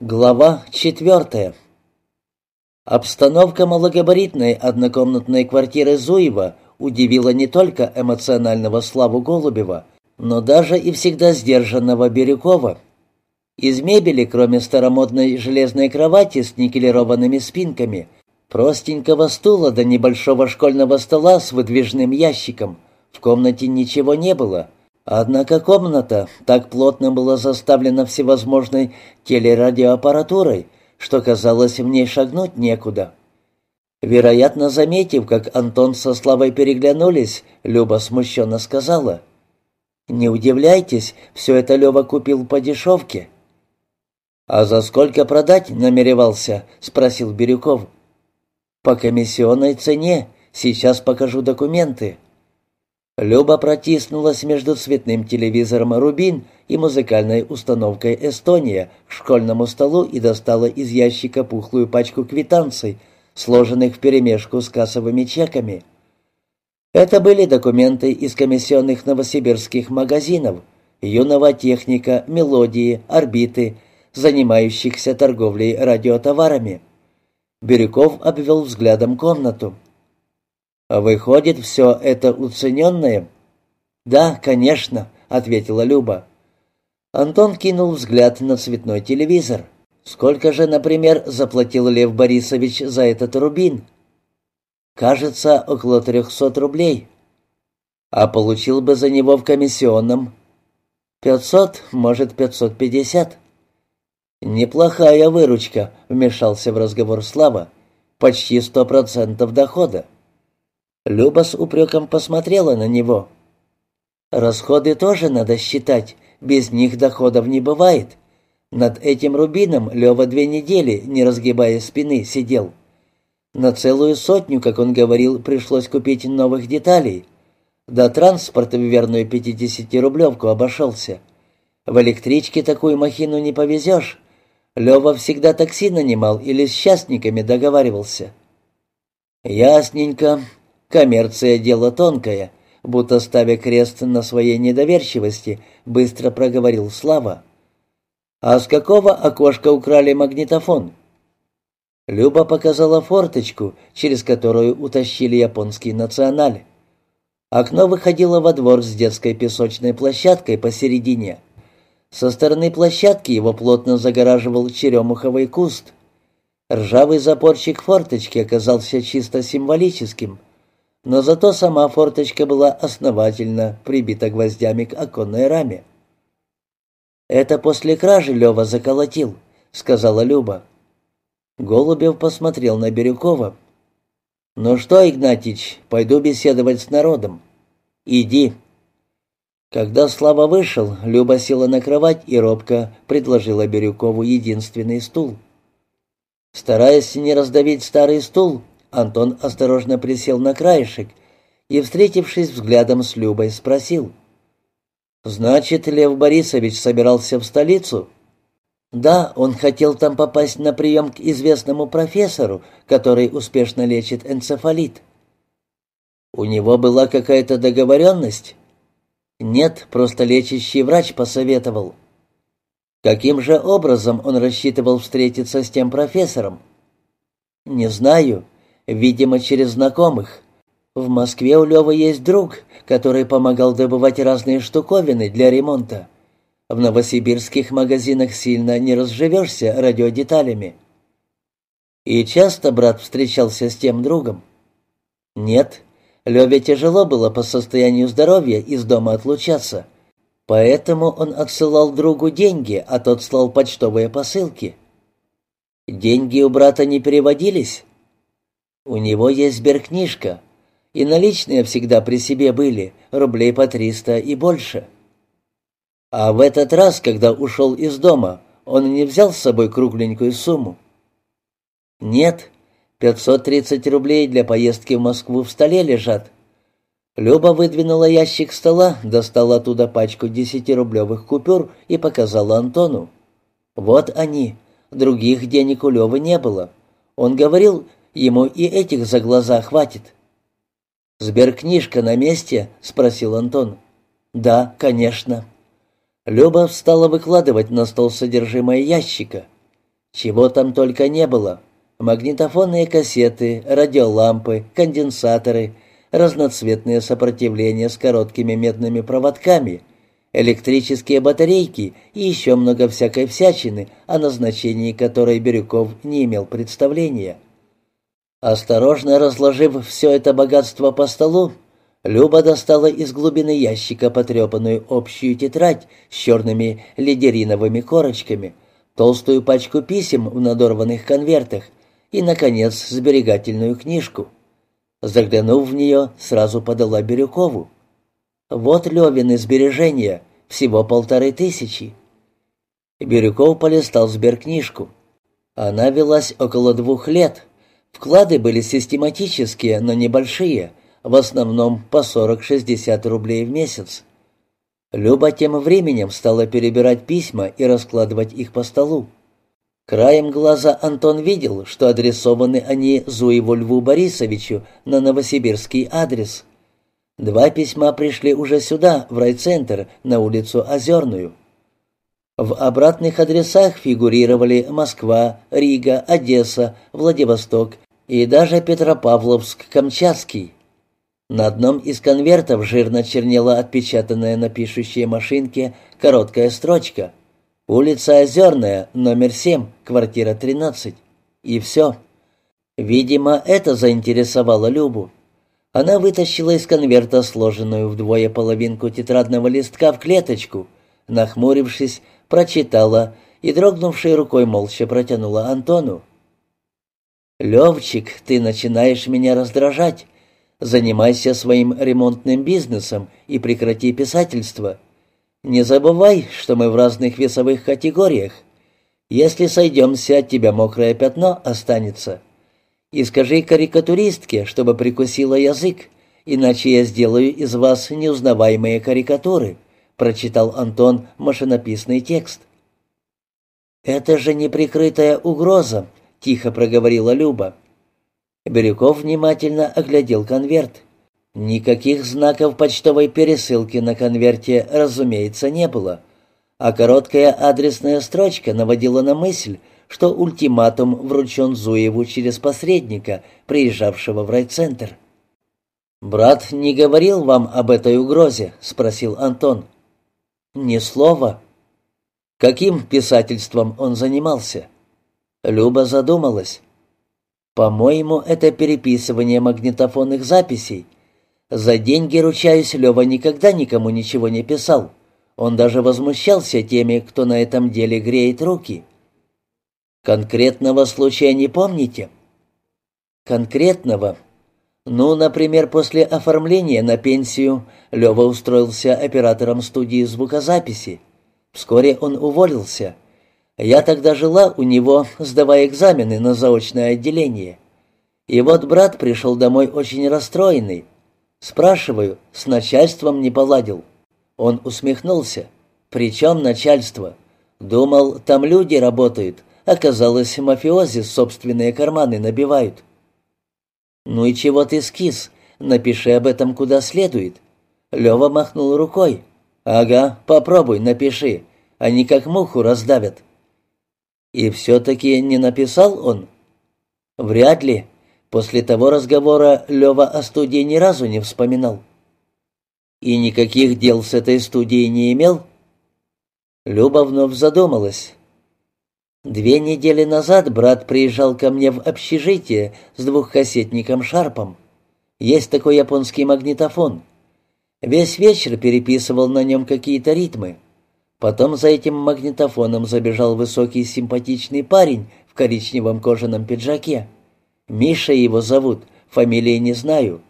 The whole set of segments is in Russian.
Глава четвертая. Обстановка малогабаритной однокомнатной квартиры Зуева удивила не только эмоционального Славу Голубева, но даже и всегда сдержанного Бирюкова. Из мебели, кроме старомодной железной кровати с никелированными спинками, простенького стула до небольшого школьного стола с выдвижным ящиком, в комнате ничего не было — Однако комната так плотно была заставлена всевозможной телерадиоаппаратурой, что казалось в ней шагнуть некуда. Вероятно, заметив, как Антон со Славой переглянулись, Люба смущенно сказала, «Не удивляйтесь, все это Лева купил по дешевке». «А за сколько продать намеревался?» — спросил Бирюков. «По комиссионной цене. Сейчас покажу документы». Люба протиснулась между цветным телевизором «Рубин» и музыкальной установкой «Эстония» к школьному столу и достала из ящика пухлую пачку квитанций, сложенных вперемешку с кассовыми чеками. Это были документы из комиссионных новосибирских магазинов, юного техника, мелодии, орбиты, занимающихся торговлей радиотоварами. Бирюков обвел взглядом комнату. А «Выходит, все это уцененное?» «Да, конечно», — ответила Люба. Антон кинул взгляд на цветной телевизор. «Сколько же, например, заплатил Лев Борисович за этот рубин?» «Кажется, около трехсот рублей». «А получил бы за него в комиссионном?» «Пятьсот, может, пятьсот пятьдесят». «Неплохая выручка», — вмешался в разговор Слава. «Почти сто процентов дохода». Люба с упреком посмотрела на него. «Расходы тоже надо считать, без них доходов не бывает. Над этим рубином Лева две недели, не разгибая спины, сидел. На целую сотню, как он говорил, пришлось купить новых деталей. Да транспорт в верную пятидесятирублевку обошелся. В электричке такую махину не повезешь. Лева всегда такси нанимал или с частниками договаривался». «Ясненько», Коммерция — дело тонкое, будто ставя крест на своей недоверчивости, быстро проговорил Слава. «А с какого окошка украли магнитофон?» Люба показала форточку, через которую утащили японский националь. Окно выходило во двор с детской песочной площадкой посередине. Со стороны площадки его плотно загораживал черемуховый куст. Ржавый запорчик форточки оказался чисто символическим — но зато сама форточка была основательно прибита гвоздями к оконной раме. «Это после кражи Лева заколотил», — сказала Люба. Голубев посмотрел на Бирюкова. «Ну что, Игнатьич, пойду беседовать с народом». «Иди». Когда Слава вышел, Люба села на кровать и робко предложила Бирюкову единственный стул. Стараясь не раздавить старый стул, Антон осторожно присел на краешек и, встретившись взглядом с Любой, спросил. «Значит, Лев Борисович собирался в столицу?» «Да, он хотел там попасть на прием к известному профессору, который успешно лечит энцефалит». «У него была какая-то договоренность?» «Нет, просто лечащий врач посоветовал». «Каким же образом он рассчитывал встретиться с тем профессором?» «Не знаю видимо, через знакомых. В Москве у Лёвы есть друг, который помогал добывать разные штуковины для ремонта. В новосибирских магазинах сильно не разживешься радиодеталями. И часто брат встречался с тем другом? Нет, Леве тяжело было по состоянию здоровья из дома отлучаться. Поэтому он отсылал другу деньги, а тот слал почтовые посылки. Деньги у брата не переводились? У него есть сберкнижка, и наличные всегда при себе были, рублей по триста и больше. А в этот раз, когда ушел из дома, он не взял с собой кругленькую сумму? Нет, 530 рублей для поездки в Москву в столе лежат. Люба выдвинула ящик стола, достала оттуда пачку десятирублевых купюр и показала Антону. Вот они. Других денег у Левы не было. Он говорил, Ему и этих за глаза хватит. «Сберкнижка на месте?» — спросил Антон. «Да, конечно». Люба стала выкладывать на стол содержимое ящика. Чего там только не было. Магнитофонные кассеты, радиолампы, конденсаторы, разноцветные сопротивления с короткими медными проводками, электрические батарейки и еще много всякой всячины, о назначении которой Бирюков не имел представления. Осторожно разложив все это богатство по столу, Люба достала из глубины ящика потрепанную общую тетрадь с черными лидериновыми корочками, толстую пачку писем в надорванных конвертах и, наконец, сберегательную книжку. Заглянув в нее, сразу подала Бирюкову. «Вот Левины сбережения, всего полторы тысячи». Бирюков полистал сберкнижку. Она велась около двух лет. Вклады были систематические, но небольшие — в основном по 40-60 рублей в месяц. Люба тем временем стала перебирать письма и раскладывать их по столу. Краем глаза Антон видел, что адресованы они Зуеву Льву Борисовичу на новосибирский адрес. Два письма пришли уже сюда, в райцентр, на улицу Озерную. В обратных адресах фигурировали Москва, Рига, Одесса, Владивосток и даже Петропавловск-Камчатский. На одном из конвертов жирно чернела отпечатанная на пишущей машинке короткая строчка «Улица Озерная, номер 7, квартира 13». И все. Видимо, это заинтересовало Любу. Она вытащила из конверта сложенную вдвое половинку тетрадного листка в клеточку, нахмурившись, прочитала и, дрогнувшей рукой, молча протянула Антону. «Левчик, ты начинаешь меня раздражать. Занимайся своим ремонтным бизнесом и прекрати писательство. Не забывай, что мы в разных весовых категориях. Если сойдемся, от тебя мокрое пятно останется. И скажи карикатуристке, чтобы прикусила язык, иначе я сделаю из вас неузнаваемые карикатуры», — прочитал Антон машинописный текст. «Это же неприкрытая угроза», — тихо проговорила Люба. Бирюков внимательно оглядел конверт. Никаких знаков почтовой пересылки на конверте, разумеется, не было, а короткая адресная строчка наводила на мысль, что ультиматум вручен Зуеву через посредника, приезжавшего в райцентр. «Брат не говорил вам об этой угрозе?» — спросил Антон. «Ни слова». Каким писательством он занимался? Люба задумалась. По-моему, это переписывание магнитофонных записей. За деньги, ручаюсь, Лева никогда никому ничего не писал. Он даже возмущался теми, кто на этом деле греет руки. Конкретного случая не помните? Конкретного? Ну, например, после оформления на пенсию Лева устроился оператором студии звукозаписи. Вскоре он уволился. Я тогда жила у него, сдавая экзамены на заочное отделение. И вот брат пришел домой очень расстроенный. Спрашиваю, с начальством не поладил. Он усмехнулся. «При чем начальство?» Думал, там люди работают. Оказалось, мафиози собственные карманы набивают. «Ну и чего ты скис? Напиши об этом куда следует». Лева махнул рукой. «Ага, попробуй, напиши. Они как муху раздавят». И все-таки не написал он? Вряд ли. После того разговора Лева о студии ни разу не вспоминал. И никаких дел с этой студией не имел? Люба вновь задумалась. Две недели назад брат приезжал ко мне в общежитие с двухкассетником Шарпом. Есть такой японский магнитофон. Весь вечер переписывал на нем какие-то ритмы. Потом за этим магнитофоном забежал высокий симпатичный парень в коричневом кожаном пиджаке. Миша его зовут, фамилии не знаю.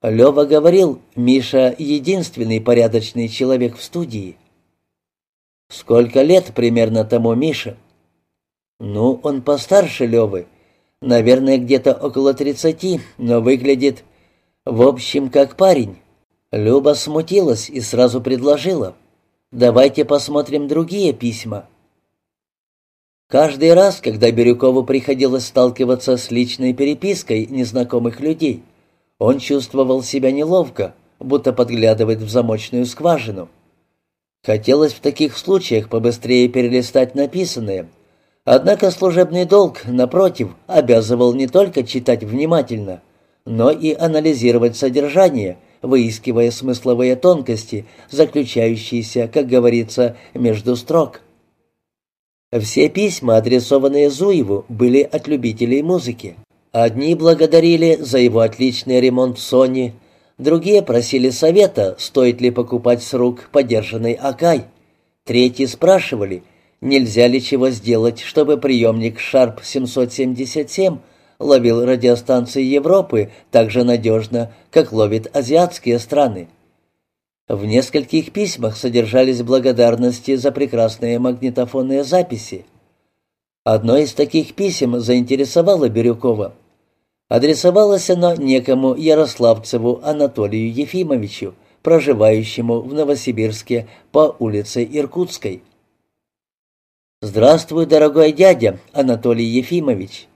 Лёва говорил, Миша — единственный порядочный человек в студии. Сколько лет примерно тому Мише? Ну, он постарше Лёвы. Наверное, где-то около тридцати, но выглядит... В общем, как парень. Люба смутилась и сразу предложила. Давайте посмотрим другие письма. Каждый раз, когда Бирюкову приходилось сталкиваться с личной перепиской незнакомых людей, он чувствовал себя неловко, будто подглядывает в замочную скважину. Хотелось в таких случаях побыстрее перелистать написанное, Однако служебный долг, напротив, обязывал не только читать внимательно, но и анализировать содержание, выискивая смысловые тонкости, заключающиеся, как говорится, между строк. Все письма, адресованные Зуеву, были от любителей музыки. Одни благодарили за его отличный ремонт Sony, другие просили совета, стоит ли покупать с рук подержанный Акай. Третьи спрашивали, нельзя ли чего сделать, чтобы приемник Sharp 777 ловил радиостанции Европы так же надежно, как ловит азиатские страны. В нескольких письмах содержались благодарности за прекрасные магнитофонные записи. Одно из таких писем заинтересовало Бирюкова. Адресовалось оно некому Ярославцеву Анатолию Ефимовичу, проживающему в Новосибирске по улице Иркутской. «Здравствуй, дорогой дядя Анатолий Ефимович.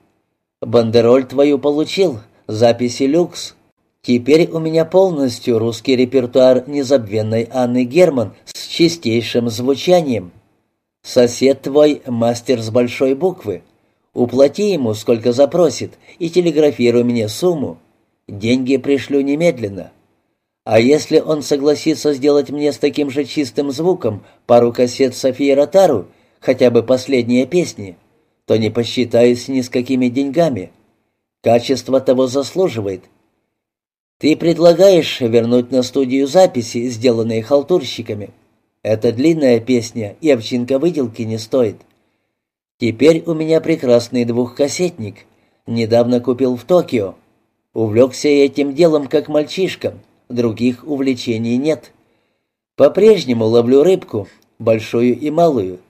Бандероль твою получил, записи люкс». Теперь у меня полностью русский репертуар незабвенной Анны Герман с чистейшим звучанием. Сосед твой — мастер с большой буквы. Уплати ему, сколько запросит, и телеграфируй мне сумму. Деньги пришлю немедленно. А если он согласится сделать мне с таким же чистым звуком пару кассет Софии Ротару, хотя бы последние песни, то не посчитаюсь ни с какими деньгами. Качество того заслуживает, ты предлагаешь вернуть на студию записи, сделанные халтурщиками. Это длинная песня, и овчинка выделки не стоит. Теперь у меня прекрасный двухкассетник. Недавно купил в Токио. Увлекся этим делом как мальчишка. Других увлечений нет. По-прежнему ловлю рыбку, большую и малую.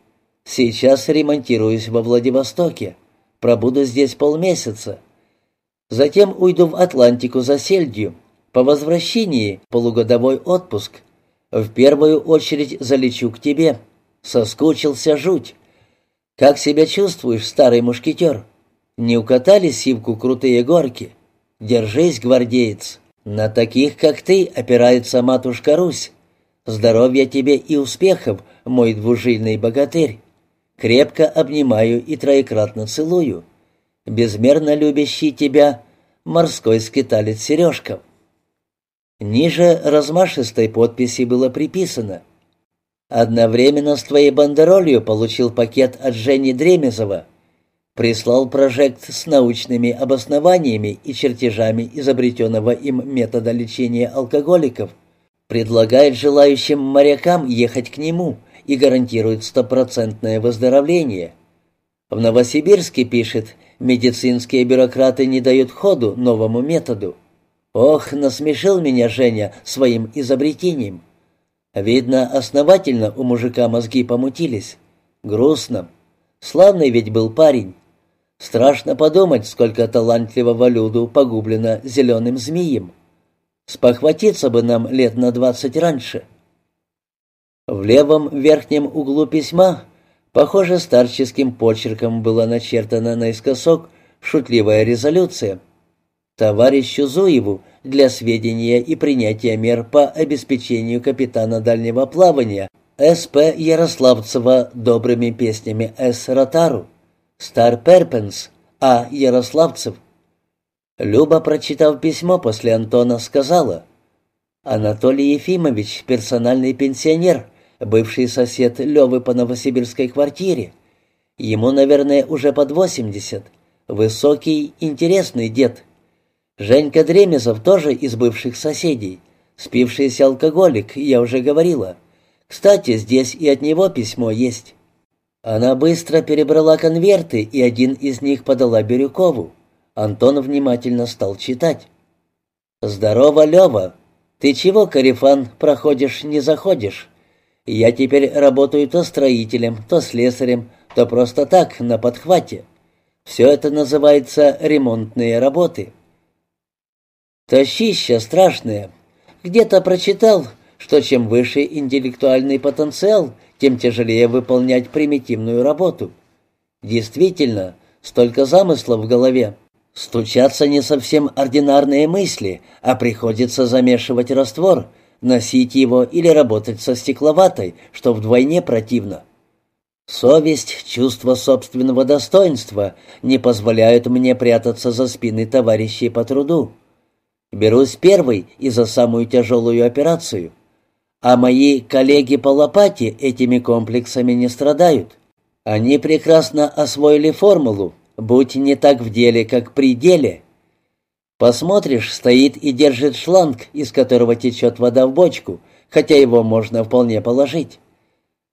Сейчас ремонтируюсь во Владивостоке. Пробуду здесь полмесяца. Затем уйду в Атлантику за сельдью. По возвращении полугодовой отпуск. В первую очередь залечу к тебе. Соскучился жуть. Как себя чувствуешь, старый мушкетер? Не укатали сивку крутые горки? Держись, гвардеец. На таких, как ты, опирается матушка Русь. Здоровья тебе и успехов, мой двужильный богатырь. Крепко обнимаю и троекратно целую безмерно любящий тебя, морской скиталец Сережка». Ниже размашистой подписи было приписано «Одновременно с твоей бандеролью получил пакет от Жени Дремезова. Прислал прожект с научными обоснованиями и чертежами изобретенного им метода лечения алкоголиков. Предлагает желающим морякам ехать к нему и гарантирует стопроцентное выздоровление». В Новосибирске, пишет, медицинские бюрократы не дают ходу новому методу. Ох, насмешил меня Женя своим изобретением. Видно, основательно у мужика мозги помутились. Грустно. Славный ведь был парень. Страшно подумать, сколько талантливого люду погублено зеленым змеем. Спохватиться бы нам лет на двадцать раньше. В левом верхнем углу письма Похоже, старческим почерком была начертана наискосок шутливая резолюция. Товарищу Зуеву для сведения и принятия мер по обеспечению капитана дальнего плавания С.П. Ярославцева добрыми песнями С. Ротару, Стар Перпенс А. Ярославцев. Люба, прочитав письмо после Антона, сказала, «Анатолий Ефимович, персональный пенсионер, бывший сосед Левы по новосибирской квартире. Ему, наверное, уже под восемьдесят. Высокий, интересный дед. Женька Дремезов тоже из бывших соседей. Спившийся алкоголик, я уже говорила. Кстати, здесь и от него письмо есть. Она быстро перебрала конверты, и один из них подала Бирюкову. Антон внимательно стал читать. «Здорово, Лева. Ты чего, Карифан, проходишь, не заходишь?» Я теперь работаю то строителем, то слесарем, то просто так, на подхвате. Все это называется ремонтные работы. Тащища страшные. Где-то прочитал, что чем выше интеллектуальный потенциал, тем тяжелее выполнять примитивную работу. Действительно, столько замыслов в голове. Стучатся не совсем ординарные мысли, а приходится замешивать раствор — носить его или работать со стекловатой, что вдвойне противно. Совесть, чувство собственного достоинства не позволяют мне прятаться за спины товарищей по труду. Берусь первый и за самую тяжелую операцию. А мои коллеги по лопате этими комплексами не страдают. Они прекрасно освоили формулу «будь не так в деле, как при деле». Посмотришь, стоит и держит шланг, из которого течет вода в бочку, хотя его можно вполне положить.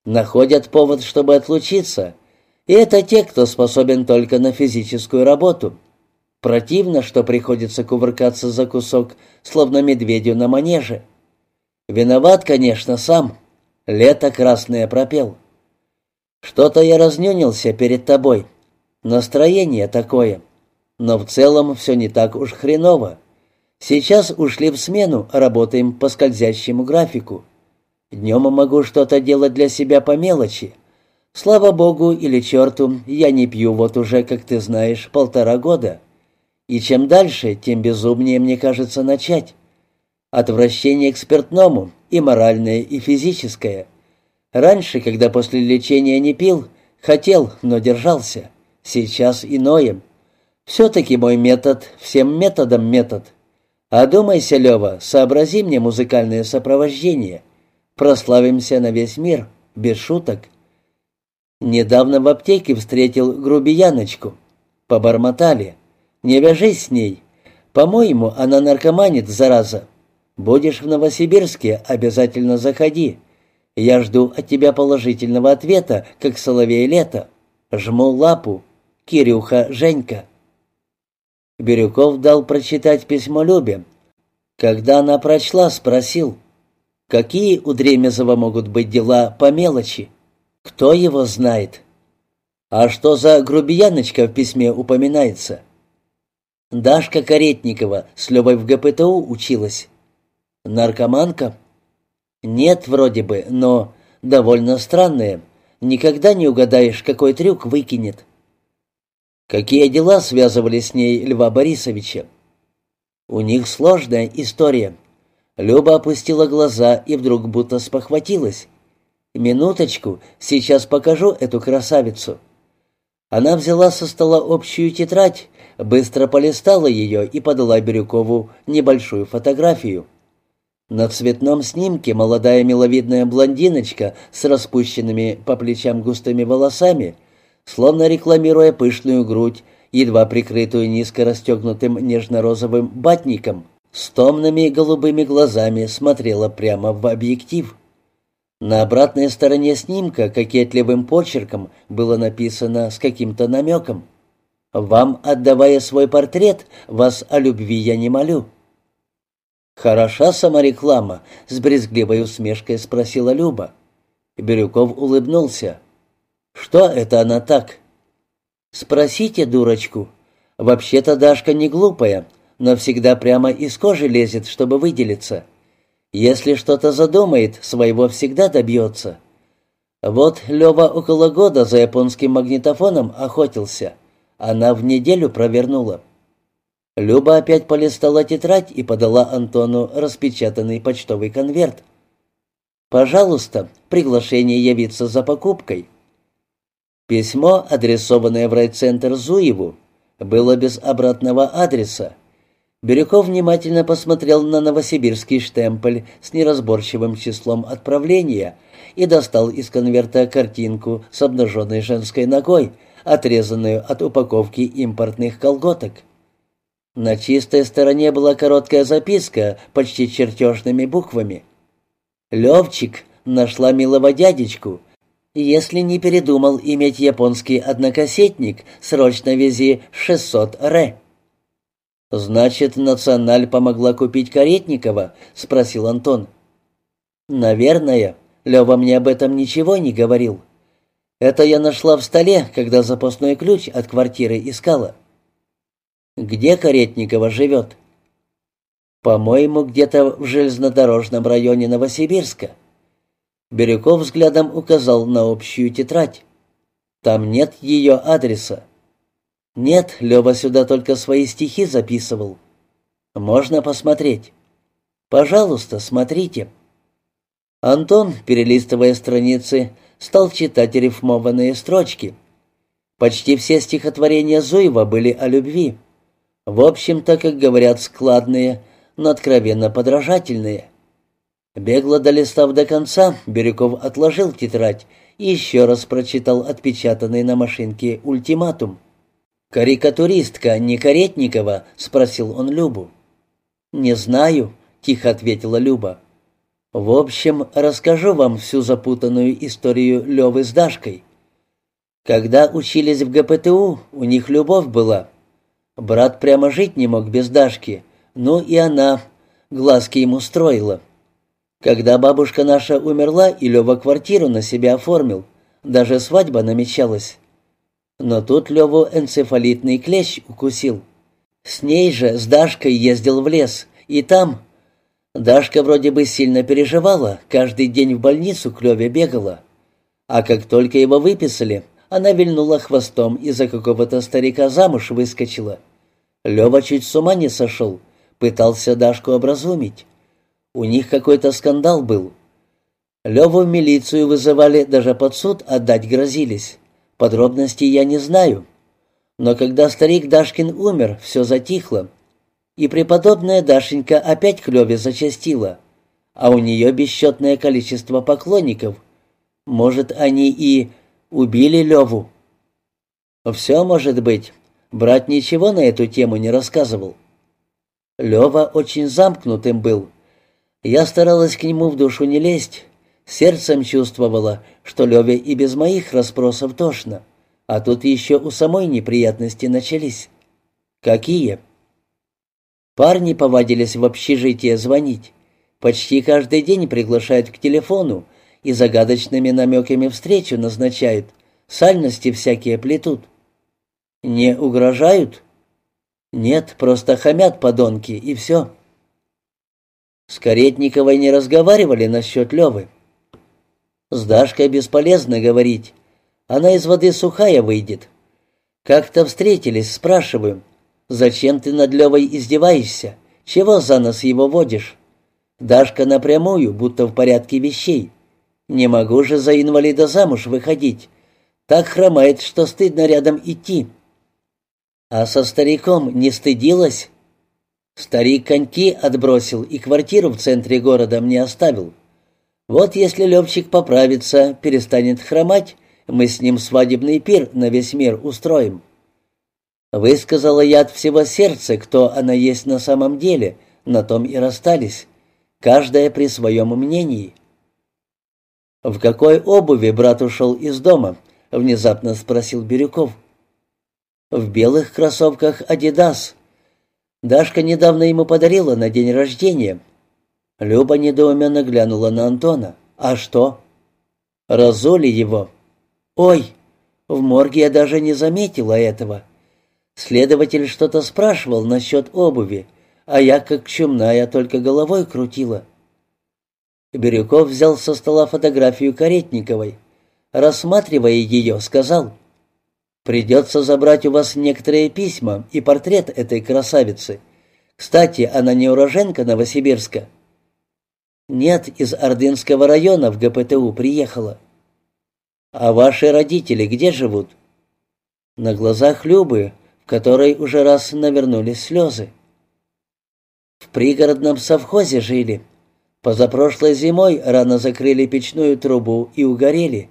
Находят повод, чтобы отлучиться, и это те, кто способен только на физическую работу. Противно, что приходится кувыркаться за кусок, словно медведю на манеже. Виноват, конечно, сам. Лето красное пропел. Что-то я разнюнился перед тобой. Настроение такое. Но в целом все не так уж хреново. Сейчас ушли в смену, работаем по скользящему графику. Днем могу что-то делать для себя по мелочи. Слава богу или черту, я не пью вот уже, как ты знаешь, полтора года. И чем дальше, тем безумнее мне кажется начать. Отвращение к спиртному, и моральное, и физическое. Раньше, когда после лечения не пил, хотел, но держался. Сейчас иное. Все-таки мой метод, всем методом метод. Одумайся, Лева, сообрази мне музыкальное сопровождение. Прославимся на весь мир, без шуток. Недавно в аптеке встретил грубияночку. Побормотали. Не вяжись с ней. По-моему, она наркоманит, зараза. Будешь в Новосибирске, обязательно заходи. Я жду от тебя положительного ответа, как соловей лето. Жму лапу. Кирюха Женька. Бирюков дал прочитать письмо Любе. Когда она прочла, спросил, какие у Дремезова могут быть дела по мелочи. Кто его знает? А что за грубияночка в письме упоминается? Дашка Каретникова с Левой в ГПТУ училась. Наркоманка? Нет, вроде бы, но довольно странная. Никогда не угадаешь, какой трюк выкинет. Какие дела связывали с ней Льва Борисовича? У них сложная история. Люба опустила глаза и вдруг будто спохватилась. «Минуточку, сейчас покажу эту красавицу». Она взяла со стола общую тетрадь, быстро полистала ее и подала Бирюкову небольшую фотографию. На цветном снимке молодая миловидная блондиночка с распущенными по плечам густыми волосами, словно рекламируя пышную грудь, едва прикрытую низко расстегнутым нежно-розовым батником, с томными голубыми глазами смотрела прямо в объектив. На обратной стороне снимка кокетливым почерком было написано с каким-то намеком. «Вам, отдавая свой портрет, вас о любви я не молю». «Хороша самореклама?» — с брезгливой усмешкой спросила Люба. Бирюков улыбнулся. «Что это она так?» «Спросите дурочку. Вообще-то Дашка не глупая, но всегда прямо из кожи лезет, чтобы выделиться. Если что-то задумает, своего всегда добьется. Вот Лева около года за японским магнитофоном охотился. Она в неделю провернула. Люба опять полистала тетрадь и подала Антону распечатанный почтовый конверт. «Пожалуйста, приглашение явиться за покупкой». Письмо, адресованное в райцентр Зуеву, было без обратного адреса. Бирюков внимательно посмотрел на новосибирский штемпель с неразборчивым числом отправления и достал из конверта картинку с обнаженной женской ногой, отрезанную от упаковки импортных колготок. На чистой стороне была короткая записка, почти чертежными буквами. «Левчик, нашла милого дядечку. Если не передумал иметь японский однокассетник, срочно вези 600 ре». «Значит, Националь помогла купить Каретникова?» — спросил Антон. «Наверное. Лева мне об этом ничего не говорил. Это я нашла в столе, когда запасной ключ от квартиры искала». Где Каретникова живет?» «По-моему, где-то в железнодорожном районе Новосибирска». Бирюков взглядом указал на общую тетрадь. «Там нет ее адреса». «Нет, Лева сюда только свои стихи записывал». «Можно посмотреть?» «Пожалуйста, смотрите». Антон, перелистывая страницы, стал читать рифмованные строчки. Почти все стихотворения Зуева были о любви. В общем-то, как говорят, складные, но откровенно подражательные. Бегло долистав до конца, Бирюков отложил тетрадь и еще раз прочитал отпечатанный на машинке ультиматум. «Карикатуристка не Каретникова?» — спросил он Любу. «Не знаю», — тихо ответила Люба. «В общем, расскажу вам всю запутанную историю Левы с Дашкой. Когда учились в ГПТУ, у них любовь была. Брат прямо жить не мог без Дашки, ну и она глазки ему строила. Когда бабушка наша умерла, и Лева квартиру на себя оформил, даже свадьба намечалась. Но тут Леву энцефалитный клещ укусил. С ней же, с Дашкой, ездил в лес, и там... Дашка вроде бы сильно переживала, каждый день в больницу к Леве бегала. А как только его выписали, она вильнула хвостом и за какого-то старика замуж выскочила. Лева чуть с ума не сошел, пытался Дашку образумить. У них какой-то скандал был. Леву в милицию вызывали, даже под суд отдать грозились. Подробностей я не знаю. Но когда старик Дашкин умер, все затихло. И преподобная Дашенька опять к Леве зачастила. А у нее бесчетное количество поклонников. Может, они и Убили Леву. Все может быть. Брат ничего на эту тему не рассказывал. Лева очень замкнутым был. Я старалась к нему в душу не лезть. Сердцем чувствовала, что Леве и без моих расспросов тошно. А тут еще у самой неприятности начались. Какие? Парни повадились в общежитие звонить. Почти каждый день приглашают к телефону, и загадочными намеками встречу назначают, сальности всякие плетут. Не угрожают? Нет, просто хамят подонки, и все. С Каретниковой не разговаривали насчет Левы. С Дашкой бесполезно говорить. Она из воды сухая выйдет. Как-то встретились, спрашиваю, зачем ты над Левой издеваешься? Чего за нас его водишь? Дашка напрямую, будто в порядке вещей. Не могу же за инвалида замуж выходить. Так хромает, что стыдно рядом идти. А со стариком не стыдилась? Старик коньки отбросил и квартиру в центре города мне оставил. Вот если Левчик поправится, перестанет хромать, мы с ним свадебный пир на весь мир устроим. Высказала я от всего сердца, кто она есть на самом деле, на том и расстались, каждая при своем мнении. «В какой обуви брат ушел из дома?» — внезапно спросил Бирюков. «В белых кроссовках «Адидас». Дашка недавно ему подарила на день рождения». Люба недоуменно глянула на Антона. «А что?» «Разоли его». «Ой, в морге я даже не заметила этого». Следователь что-то спрашивал насчет обуви, а я, как чумная, только головой крутила. Бирюков взял со стола фотографию Каретниковой. Рассматривая ее, сказал, «Придется забрать у вас некоторые письма и портрет этой красавицы. Кстати, она не уроженка Новосибирска?» «Нет, из Ордынского района в ГПТУ приехала». «А ваши родители где живут?» На глазах Любы, в которой уже раз навернулись слезы. «В пригородном совхозе жили», Позапрошлой зимой рано закрыли печную трубу и угорели.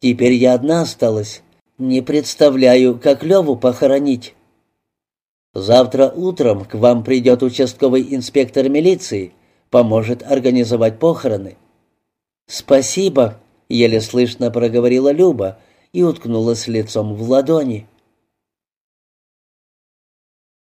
Теперь я одна осталась. Не представляю, как Леву похоронить. Завтра утром к вам придет участковый инспектор милиции, поможет организовать похороны. Спасибо, еле слышно проговорила Люба и уткнулась лицом в ладони.